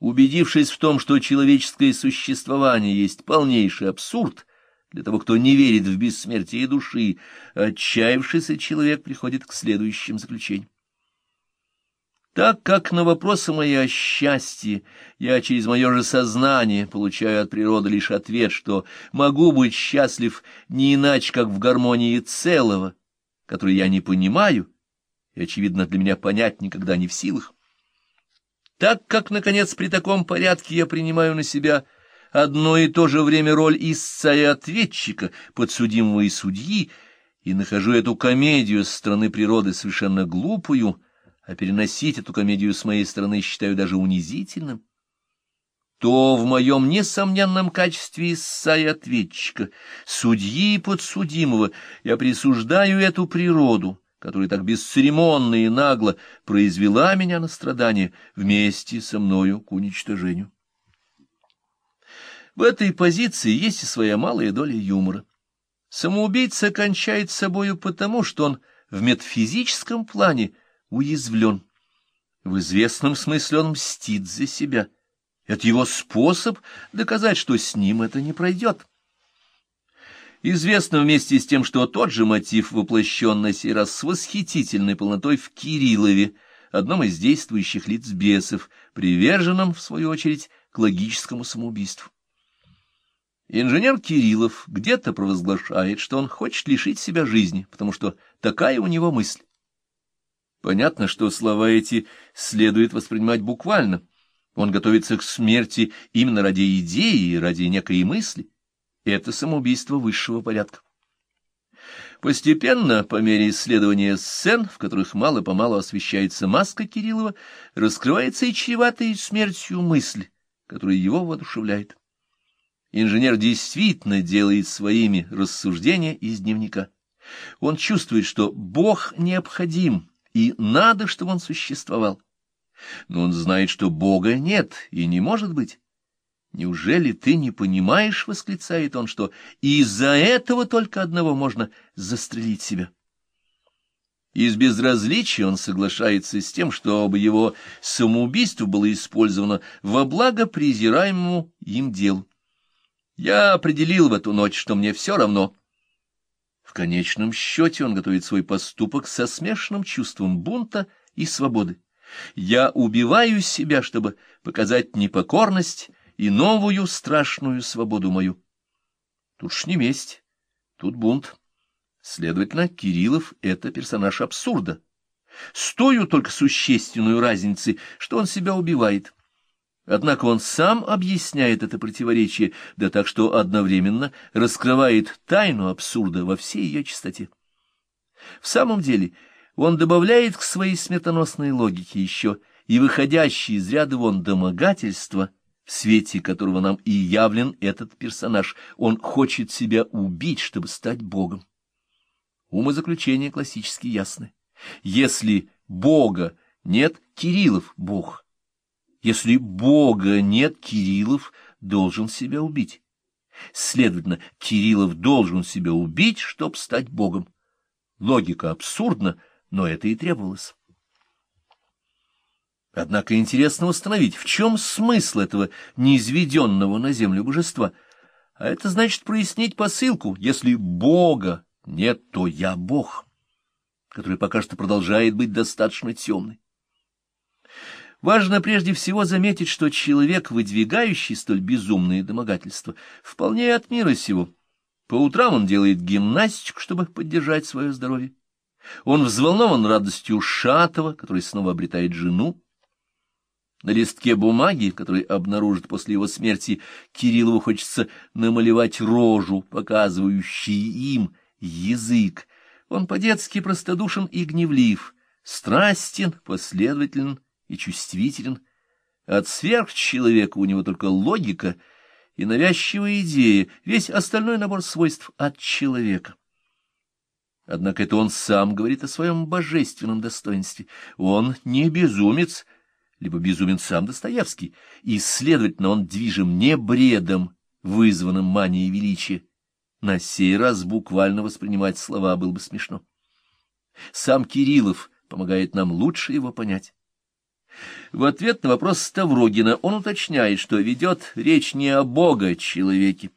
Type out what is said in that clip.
убедившись в том, что человеческое существование есть полнейший абсурд, для того, кто не верит в бессмертие души, отчаявшийся человек приходит к следующим заключениям. Так как на вопросы мои о счастье я через мое же сознание получаю от природы лишь ответ, что могу быть счастлив не иначе, как в гармонии целого, который я не понимаю, и, очевидно, для меня понять никогда не в силах, так как, наконец, при таком порядке я принимаю на себя одно и то же время роль истца и ответчика, подсудимого и судьи, и нахожу эту комедию с стороны природы совершенно глупую, а переносить эту комедию с моей стороны считаю даже унизительным, то в моем несомненном качестве истца и ответчика, судьи и подсудимого, я присуждаю эту природу, которая так бесцеремонно и нагло произвела меня на страдания вместе со мною к уничтожению. В этой позиции есть и своя малая доля юмора. Самоубийца кончает собою потому, что он в метафизическом плане уязвлен. В известном смысле он мстит за себя. Это его способ доказать, что с ним это не пройдет. Известно вместе с тем, что тот же мотив воплощен на сей раз с восхитительной полнотой в Кириллове, одном из действующих лиц бесов, приверженном, в свою очередь, к логическому самоубийству. Инженер Кириллов где-то провозглашает, что он хочет лишить себя жизни, потому что такая у него мысль. Понятно, что слова эти следует воспринимать буквально. Он готовится к смерти именно ради идеи, ради некой мысли. Это самоубийство высшего порядка. Постепенно, по мере исследования сцен, в которых мало-помалу освещается маска Кириллова, раскрывается и чреватая смертью мысль, которая его воодушевляет. Инженер действительно делает своими рассуждения из дневника. Он чувствует, что Бог необходим, и надо, чтобы он существовал. Но он знает, что Бога нет и не может быть. «Неужели ты не понимаешь, — восклицает он, — что из-за этого только одного можно застрелить себя?» Из безразличия он соглашается с тем, чтобы его самоубийство было использовано во благо презираемому им делу. Я определил в эту ночь, что мне все равно. В конечном счете он готовит свой поступок со смешанным чувством бунта и свободы. Я убиваю себя, чтобы показать непокорность и новую страшную свободу мою. Тут ж не месть, тут бунт. Следовательно, Кириллов — это персонаж абсурда. С той только существенной разницей, что он себя убивает. Однако он сам объясняет это противоречие, да так что одновременно раскрывает тайну абсурда во всей ее чистоте. В самом деле он добавляет к своей сметоносной логике еще и выходящие из ряда вон домогательства — в свете которого нам и явлен этот персонаж. Он хочет себя убить, чтобы стать Богом. Умозаключения классически ясны. Если Бога нет, Кириллов — Бог. Если Бога нет, Кириллов должен себя убить. Следовательно, Кириллов должен себя убить, чтобы стать Богом. Логика абсурдна, но это и требовалось. Однако интересно установить, в чем смысл этого неизведенного на землю божества. А это значит прояснить посылку. Если Бога нет, то я Бог, который пока что продолжает быть достаточно темный. Важно прежде всего заметить, что человек, выдвигающий столь безумные домогательства, вполне от мира сего. По утрам он делает гимнастику, чтобы поддержать свое здоровье. Он взволнован радостью Шатова, который снова обретает жену. На листке бумаги, который обнаружит после его смерти, Кириллову хочется намалевать рожу, показывающую им язык. Он по-детски простодушен и гневлив, страстен, последователен и чувствителен. От сверхчеловека у него только логика и навязчивая идея, весь остальной набор свойств от человека. Однако это он сам говорит о своем божественном достоинстве. Он не безумец, — либо безумен сам Достоевский, и, следовательно, он движим не бредом, вызванным манией величия. На сей раз буквально воспринимать слова было бы смешно. Сам Кириллов помогает нам лучше его понять. В ответ на вопрос Ставрогина он уточняет, что ведет речь не о Бога-человеке,